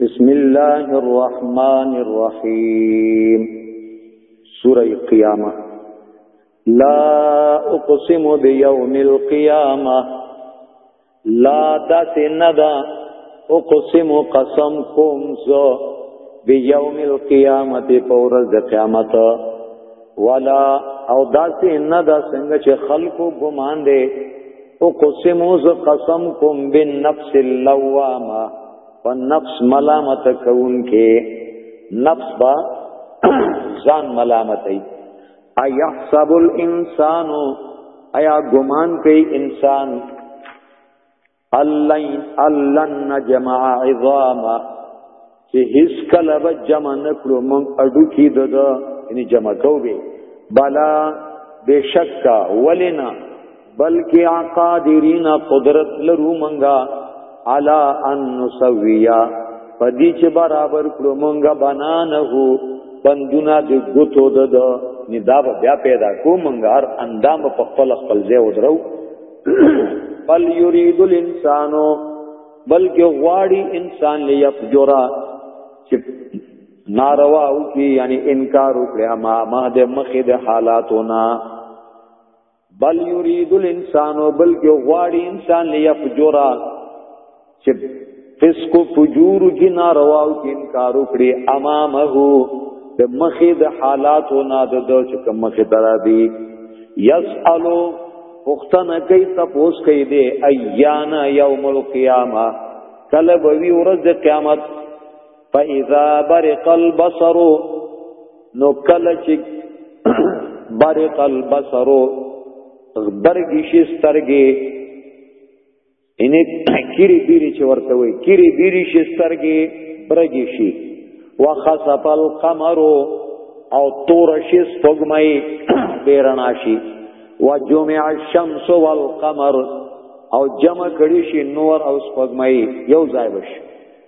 بسم الله الرحمن الرحيم سورة قيامة لا اقسم بيوم القيامة لا دات ندا اقسم قسم کوم زو بيوم القيامة پورز د قیامت ولا او داسې نه دا څنګه چې خلکو ګمان دی او قسمو ز قسم کوم بالنفس اللوامه فنفس ملامت کون کې نفس با ځان ملامت ای ایحسب الانسان ایا ګمان کوي انسان الله الله نجمع عظامه چې هیڅ کله به جمع نکړو مونږ اډو کې د دا یعنی جمع کو به بلا بشک ولنا بلکې قادرین قدرت لرو مونږه علا ان نسویا پدی چې برابر کړو مونږه بنا نه هو بندونه د ګوتو د دا نی دا بیا پیدا کو مونږه هر اندام په خپل خپل ځای ودرو بل یرید الانسانو بلکې غواړي انسان ليفجرا چې ناروا او کی یعنی انکار وکړه ما ما د مخې د حالاتونه بل یرید الانسان بلکې غواړي انسان ليفجرا چې فسق فجور کی ناروا او کی انکار وکړي امامه د مخې د حالاتونه د دوچ کوم مخې درا دی یسالو پختنه کوي تاسو کوي دي ايانا يوم القيامه کله به وی ورځ د قیامت فاذا برق البصر نو کله چې برق البصر برګی شي سترګې انې کیری بیری چې ورته وي کیری بیری شي سترګې برګې شي وخسف القمر او تور شي سپګمای بیرنا شي وجمع الشمس والقمر او جمع کړي شي نور او سپګمای یو ځای بشي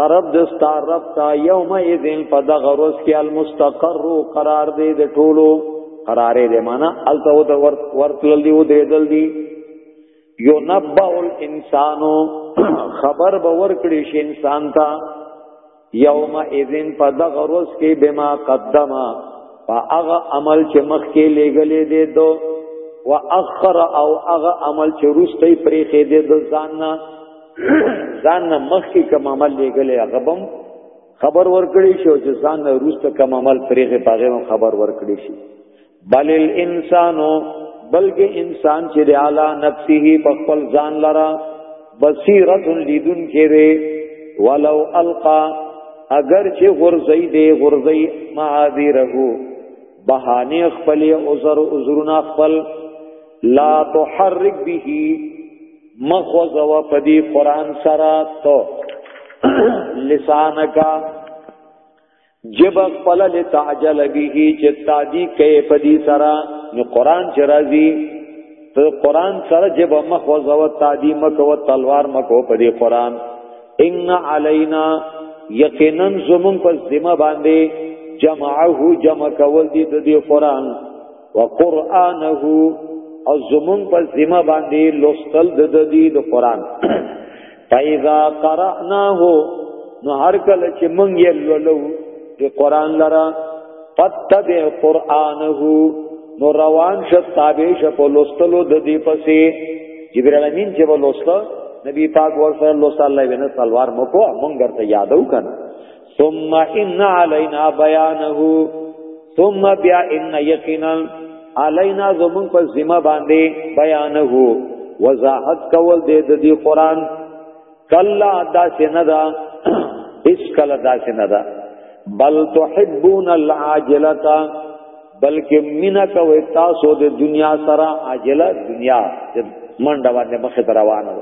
طرف د ستار رب تا یوم اذن په دغه ورځ کې المستقر قرار دی د ټولو قرارې دی معنا الته و د ورتل دی و درې دل دی یو نبا الانسانو خبر به ورکړي شي انسان ته یوم اذن په دغه ورځ کې بما قدمه فاغه عمل چې مخ کې لګلې دی دو واخر او اغه عمل چې روستي پرې کې دی د ځان نه ځان نه مخکې کوم عمل لګلې هغه بم خبر ورکړي شو چې ځان نه روسته کوم عمل پرېغه پاغه خبر ورکړي شي بل الانسانو بلکې انسان چې د اعلی نفسه په خپل ځان لرا بصیرت لیدون کړي ولو القا اگر چې غرزي دی غرزي معاذره بهانه خپل عذر عذرنا خپل لا تحرک به مخوزوا پدی قرآن سرا تو لسانکا جب خپل لتعجل به چې تادی کې پدی سرا نو قرآن چې راځي ته قرآن سره جب مخوزوا تادی مکو تلوار مکو پدی قرآن ان علینا یقینا زمون پس دمه باندې جمعه جمع کول دي د قرآن وقرانه او زمون په ذمہ باندې لوستل د دې د قران فاذا قراناه نو هر کله چې مونږ یې لولو د قران لرا فتبع قرانه نو روان شه تابع شه په لوستلو د دې پسې جبرئیل امین چې ولوسته نبی پاک ورسره لوسته الله بن سلوار مکو مونږ ته یادو کنه ثم ان علينا بيانه ثم بیا ان یقینا علينا زمون پر ذمہ باندې بیانه وضاحت کول دې د دې قران کلا دا سندا اس کلا دا سندا بل تحبون العاجلتا بلکې مینا کوي تاسو د دنیا سره عاجله دنیا منډه باندې مخ روانه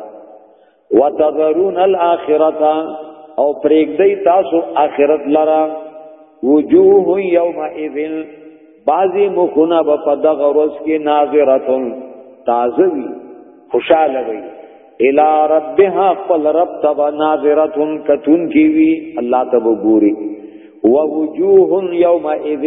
وتذرون الاخرته او پرېږدی تاسو آخرت لرا وجوه یومئذ بعضی مخونه به په دغه ورځ کې ناظرتون تازه وي خوشاله وي الی ربها خپل رب تبا ناظرتون کتون کی وی الله تبو ګوري ووجوه یومئذ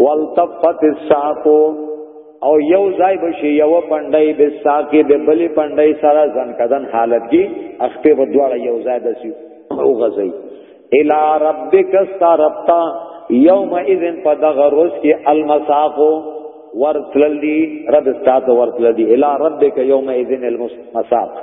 والتفت الساقو او یو ځای بشي یو پندای به ساقي د بلی پندای سره ځن کدن حالت کې اخته په دواړه یو ځای دسی او غزي الی ربک استربتا یوم اذن پدغروس کې المساقو ورتللی رب استاد ورتللی الی ربک یوم اذن المساق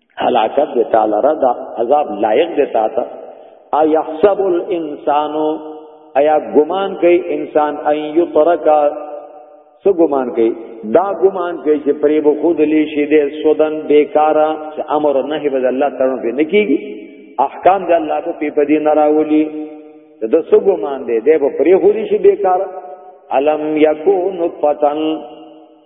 هلاکت دی تعالی را دا عذاب لایق دی تا ته ايحسب الانسان ایا ګمان کوي انسان ان یترک څه ګمان کوي دا ګمان کوي چې پرې به خود لې شي دې سودن بیکارا چې امر نه هی بد الله تعالی به نکیږي احکام د الله په پیپ دي نه راولي د څه ګمان دی دې به پرې خود شي بیکارا علم یکون فتن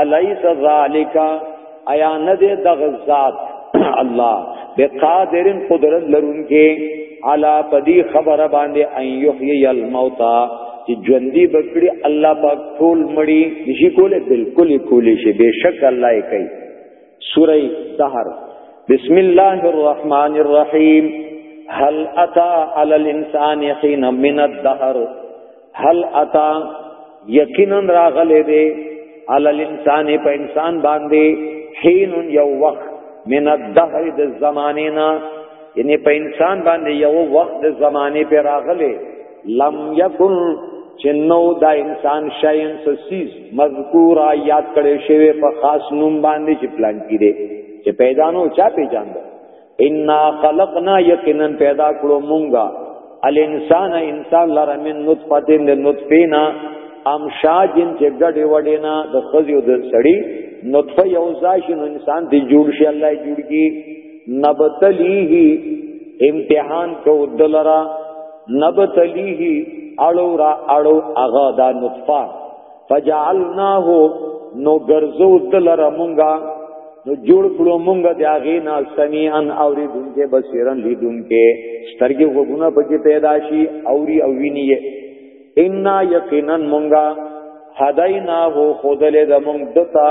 الیس ذالک ایا نه دې دغه ذات الله بقادرن قدرت لرونکي علا پدی خبره باندې ان یحیی الموتى چې ژوندۍ بکړي الله پاک ټول مړي نشي کوله بالکل کولی شي بشک الله یې کوي سوره دهر بسم الله الرحمن الرحیم هل اتا علی الانسان حين من الدهر هل اتا یقینا راغله دی علی الانسان په انسان باندې حين یو وخت من الدهر د زمانه نه یعنی په انسان باندې یو وخت د زمانه په راغله لم یکن چنو دا انسان شاین سسیز مذکور یاد کړي شوی په خاص نوم باندې چې پلان کړي چې پیدا نو چا پیژاند ان خلقنا یقینا پیدا کړو مونږه الانسان انسان لره من نطفه د نطفینا امشاج چې ګډي وډینا د خزي او د سړی نطفه یو ځای شنو انسان دی جوړ شي الله جوړ کی نبتلیه امتحان کو دلرا نبتلیه اړو را اړو اغا دا نطفه فجعلناه نو ګرځو دلر مونږه نو جوړ کړو مونږه د هغه نه سميعا اوریدونکو بصیرن لیدونکو سترګې وګونه پکې پیدا شي اوري او ویني ان یقینا مونږه هدینا هو خدل د مونږ دتا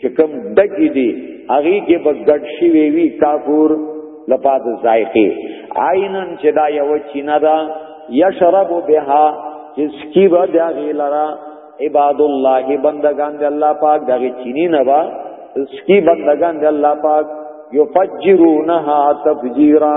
چې کوم دګی دی هغه کې به ګډ شي وی کافور لپاد ذایقه عینن چې دا یو چینه دا یشرب بها چې سکی به دا غیلرا عباد الله بندگان دی الله پاک دغه چینی نه با سکی بندگان دی الله پاک یفجرونها تفجیرا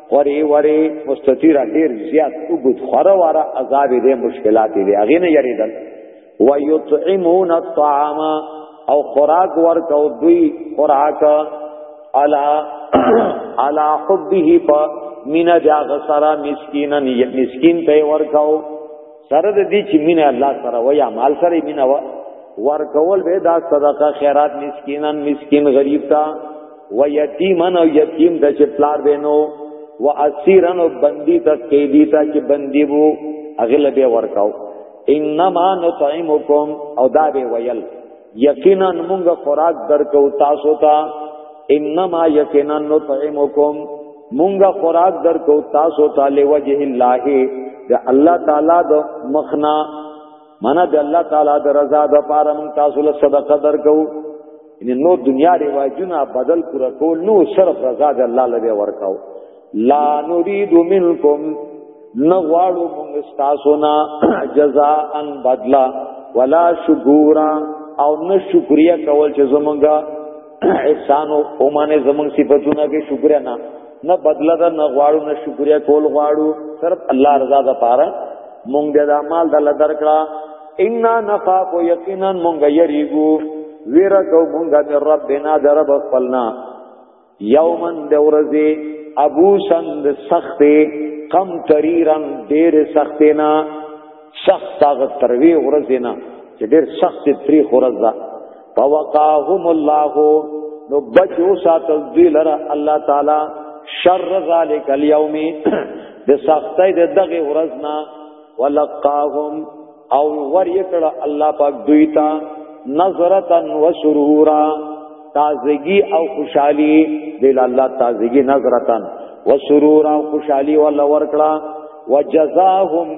وری وری مستطیر ډیر زیات وګد خره واره عذاب دې مشکلات دې هغه نه یریدل ويطعمون الطعام او خوراک ورکو دوی خوراک علا علا حبه په مینا جاغ سرا مسکینن مسکین ته ورکاو سره د دې چې مینا الله سره ویا مال سره مینا ورکول به دا صدقه خیرات مسکینن مسکین غریب ته و یتیمن او یتیم د چې پلار دینو و اسیرن او بندی ته قیدی ته چې بندی وو اغل به ورکاو انما نطعمکم او دا به ویل یقینا موږ خوراک درکو تاسو ته انما یقینا نطعمکم موږ خوراک درکو تاسو ته لوجه الله د الله تعالی د مخنا معنا د الله تعالی د رضا د پاره مونږ تاسو له صدقه درکو ان نو دنیا رواجونه بدل کړه کول نو صرف رضا د الله لوي ورکاو لا نريد منکم نغواړو مونږ تاسو نه جزاء ان بدلا ولا شکورا او نه شکریا کول چې زمونږه احسان او اومانه زمونږ صفاتونه به شکر نه نه بدله ده نه غواړو نه شکریا کول غواړو صرف الله رضا ده پاره مونږ د مال د لدر کړه ان نخاف یقینا مونږ یریګو ویرا کو مونږ د ربنا د رب خپلنا یومن د ورځې ابو سند سختې کم تریرن ډېر سختې نه سخت هغه تروي ورځې نه چې ډېر سخت تری ورځ ده فوقاهم الله نو بچو ساتل دی لره الله تعالی شر ذالک اليوم د سختۍ د دغه ورځ نه ولقاهم او ور یکړه الله پاک دوی ته نظرتا و سرورا تازگی او خوشحالی دل الله تازگی نظرتا و سرورا خوشحالی ولا ورکړه وجزاهم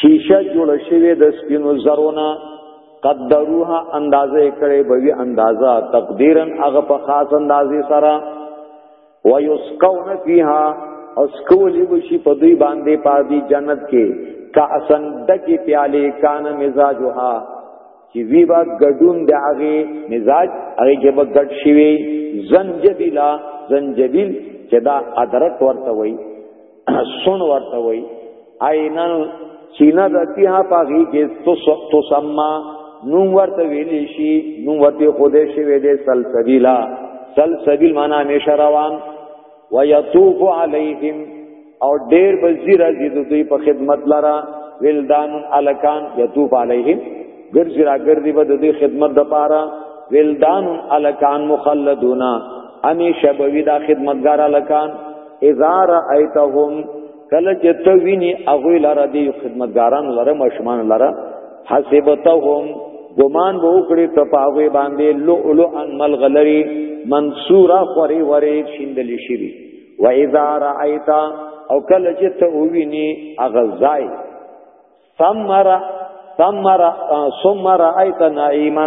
شیشه جوړ شوی د سپینو زرونه قدروها اندازې کړي به وی اندازا تقدیرن هغه په خاص اندازې سره ويسقون فيها اسکولی بشي په دوی باندې پادي جنت کې کاسن دکی پیاله کان مزاجها چې وی با غډون د هغه مزاج هغه کې به غډ شي زنجبیلا زنجبیل چې دا ادرک ورته وایي سن ورته وای عینن سینا ذاتیها پاغي کې تو سما نوم ورته ویل شي نوم ورته خوده شي وې دې سلسبیلا سلسبیل معنا همیشه روان ويطوف عليهم او ډېر بزیر ازي دوی په خدمت لرا ولدان الکان يطوف عليهم ګرځي را ګرځي به دوی خدمت د پاره ولدان الکان مخلدونا همیشه به دا خدمتګار الکان اذا رايتهم کله چې ته ویني هغه لاره دی خدمتګاران لره مشمان لره حسبتهم ګمان به وکړي ته په هغه باندې لؤلؤ ان ملغلری منصوره خوري وري شیندل شي و اذا رايت او کله چې ته ویني هغه ځای ثمر ثمر ثمر ايت نعيما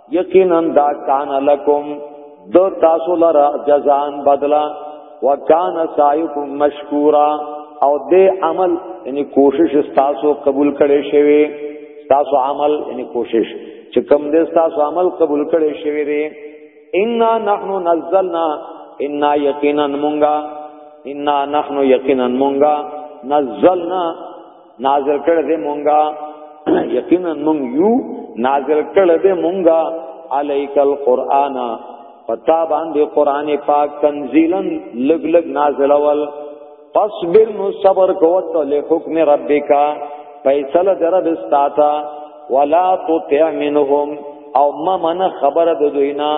یقینا دا کان لکم دو تاسو لرا جزان بدلا وکان سایکم مشکورا او دې عمل یعنی کوشش تاسو قبول کړي شوی تاسو عمل یعنی کوشش چې کوم دې تاسو عمل قبول کړي شوی دی ان نحنو نزلنا ان یقینا مونږه ان نحنو یقینا مونږه نزلنا نازل کړه دې مونږه یقینا مونږ یو نازل کړه دې مونږه علیک القرآن پتا باندې قران پاک تنزیلا لګ لګ نازل اول فاصبر نو صبر کوت له حکم ربک فیصله در بستاتا ولا تطع منهم او ما من خبر د دوینا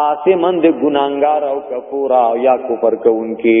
آسمن د ګناګار او کفورا یا کفر کوونکی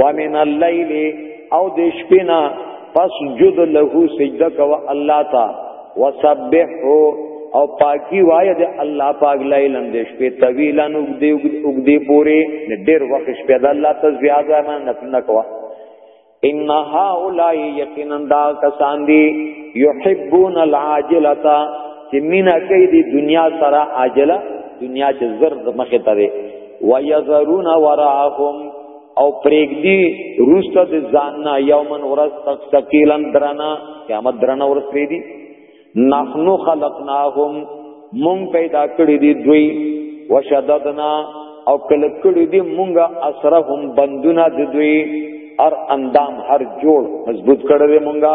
ومن الليل او د شپې نه پس جد له سجده کوا الله تا وسبحه او پاکی وای د الله پاک لیلن د شپې طویلا نګدی وګدی پوری ډیر وخت شپه د الله تسبیح اعظم نه کوا ان هؤلاء یقینا دا کسان دی یحبون العاجله چې مینا کوي د دنیا سره عاجله دنیا چې زرد مخه تره ويذرون وراءهم او پرېګدي روسته د ځاننا یومن ورځ تک ثقيلن درنا قیامت درنا ورځ پرې دي نحنو خلقناهم مون پیدا کړی دي دوی وشددنا او کله کړی دي مونږه اسرهم بندونه د دوی ار اندام هر جوړ مضبوط کړی مونږه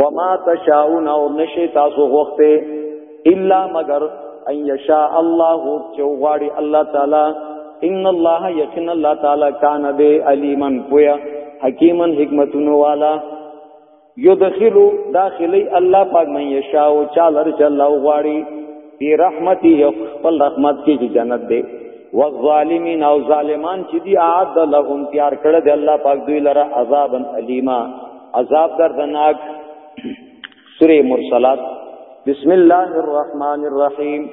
وما تشاؤون او نشی تاسو غوخته الا مگر ان یشاء الله چو غاړي الله تعالی ان الله یقین الله تعالی کان به علیمن پویا حکیمن حکمتونو والا یدخلو داخلی الله پاک من یشاء او چالر چلا غاړي فی رحمتی خپل رحمت کې چې جنت دی والظالمین او ظالمان چې دی عاد لهم تیار کړه دی الله پاک دوی لره عذابن الیما عذاب دردناک سوره مرسلات بسم الله الرحمن الرحیم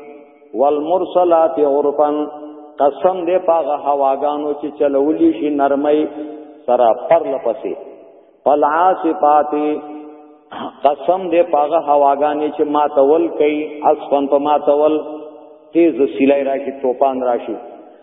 والمرسلات عرفا قسم دې پاغه هواګانو چې چلولې شي نرمي سرا پر لپسې فالعاصفات قسم دې پاغه هواګانې چې ما تول کوي اسفن په ما تول تیز سیلای راشي توپان راشي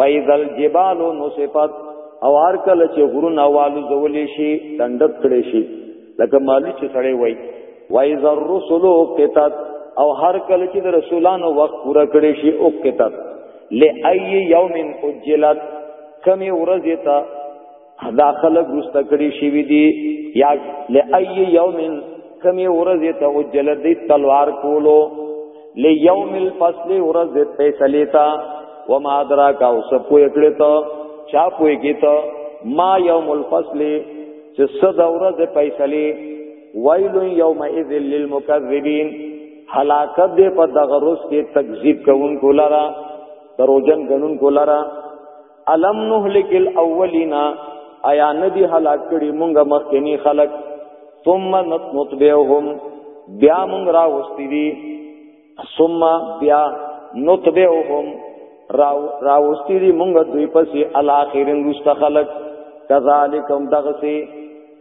وایذ الجبال نصفت او هر کله چې غرونه والو زولې شي دندت کړي شي لکه مالی چې سړی وای وایذ الرسل قطت او هر کله چې د رسولانو وخت پورا کړي شي او قطت لای یوم اجلت کمی ورځ ته دا خلق رسته کړی شوی دی یا لای یوم کمی ورځ ته وجل دی تلوار کولو لیوم الفصل ورځ د فیصله تا و ما درا کا اوس پوی کړی ته چا پوی کی ته ما یوم الفصل چې صد ورځ د فیصله ویل یوم اذ للمکذبین هلاکت دې په دغه روز کې تکذیب کوونکو لرا دروژن غنونکو لرا الم نهلك الاولين ایا ندی هلاک کړي مونږه مخکنی خلق ثم نطبعهم بیا مونږ را وستې دي ثم بیا نطبعهم را وستې دي مونږ دوی پسې الاخرین رست خلق کذالکم دغسی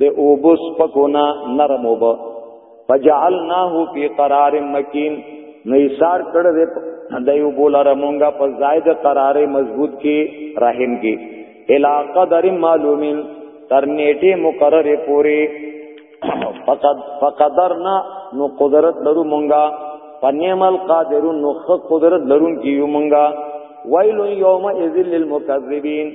د اوبس پکونا نرم وب فجعلناه فی قرار مکین نیثار کړ دې د یو بولره مونږه په زائد قرار مضبوط کې رحم کې الا قدر معلومین تر نیټه مقرره پوری فقد فقدرنا نو قدرت لرو مونږه پنیم القادرون نو خ قدرت لرون کیو مونږه ویل یوم اذل للمکذبین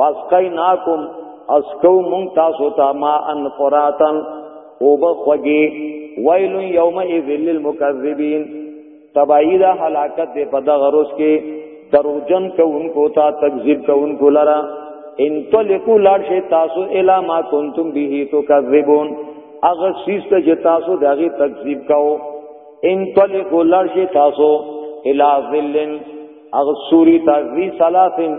واسقیناکم اسکو مون تاسو ته ما ان قراتن او بخوږي ویل یوم اذل للمکذبین تبعید هلاکت دې په دغه روز کې دروجن کوونکو ته تکذیب کوونکو لرا ان تلکو لاړ شي تاسو الا ما کنتم به تو کذبون اغه سیس ته چې تاسو دغه تکذیب کاو ان تلکو لاړ شي تاسو الا ذلن اغه سوری تغذی ثلاثن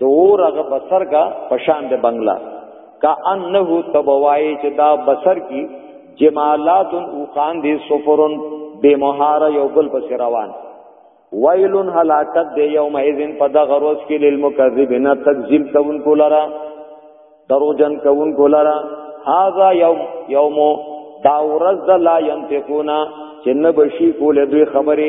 د اور هغه بسر کا پشان د بنگلا کا انه تبوای چې دا بسر کی جمالات او خان دی سفرن بے مهار یو بل پس روان ویل هلاکت دی یوم اذن په دغه روز کې للمکذبین تکذیب کون کولرا دروجن کون کولرا هاذا یوم یوم دا ورز لا ينتقونا چې نه بشي کول دوی خبره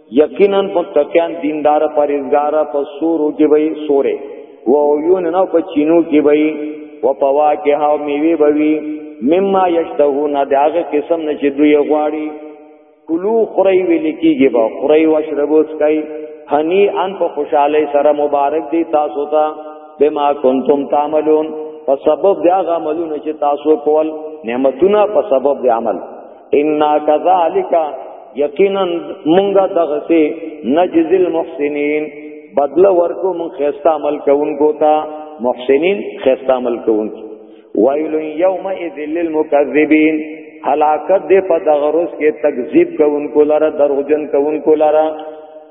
یقینا متقین دیندار پرهیزګار په سورو کې وي سورې و عیون نو په چینو کې وي و پواکه او میوه بوي مما یشتهون داغه قسم نه چې دوی غواړي کلو خوري ویل کېږي با خوري واشربو سکای هنی ان په خوشاله سره مبارک دی تاسو ته بما کنتم تعملون په سبب دا عملونه چې تاسو کول نعمتونه په سبب دی عمل ان کذالک یقینا مونږه دغه سي نجز المحسنین بدل ورکو مون خيستا عمل کوونکو ته محسنین خيستا عمل کوونکو ویل یوم اذ للمکذبین هلاکت دې په دغه روز کې تکذیب کوونکو لره دروغجن کوونکو لره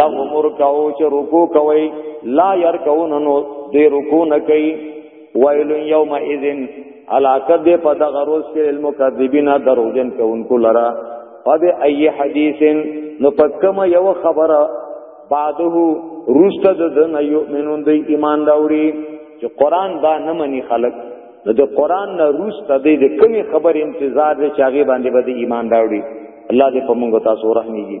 لهم رکعو چې رکوع کوي لا يرکعون نو دې رکوع نه کوي ويل يوم اذن علاقه دې په دغه روز کې المکذبین دروژن کوونکو لرا قد اي حديث نو پکمه یو خبره بعده روست د دن یؤمنون دی ایمان راوړي چې قران دا نه مني خلق نو د قران نه روست دی د کمی خبر انتظار دی چې هغه باندې به ایمان راوړي الله دې په موږ تاسو رحمېږي